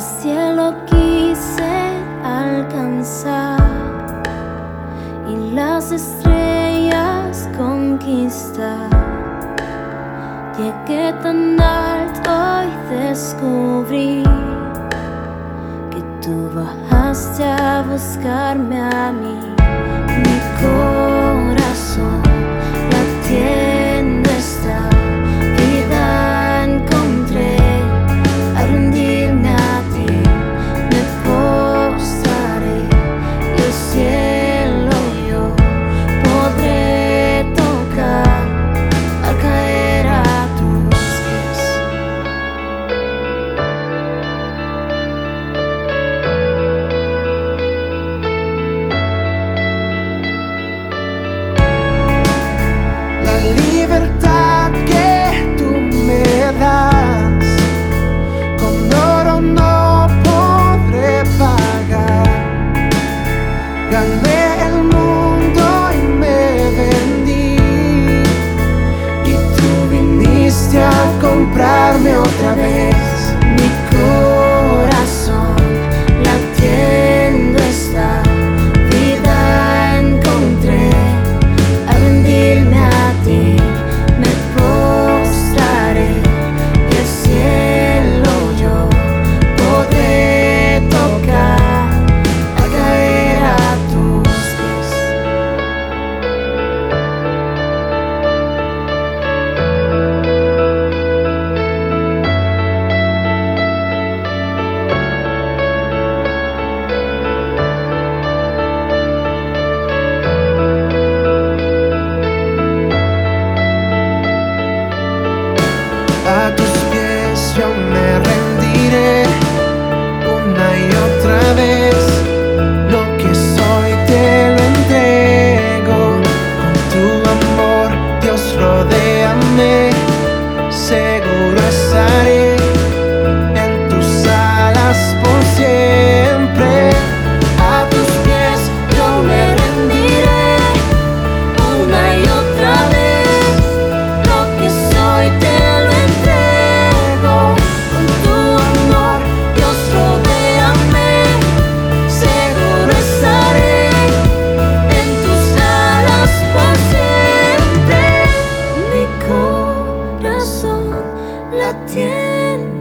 cielo quise alcanzar y las estrellas conquistar. Llegué tan alto y descubrí que tú bajaste a buscarme a mí.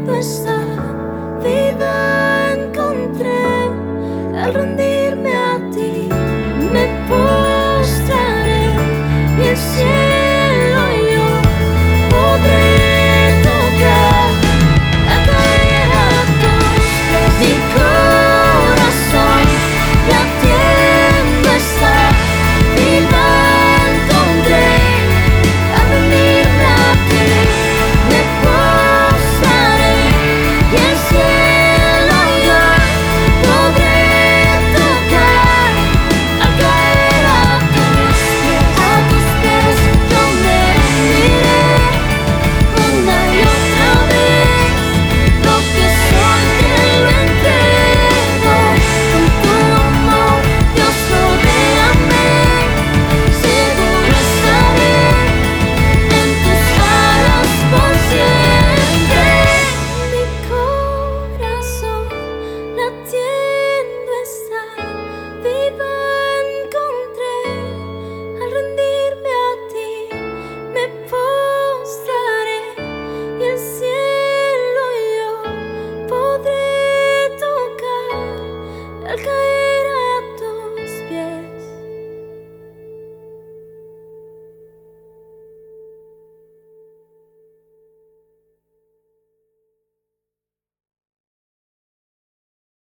the.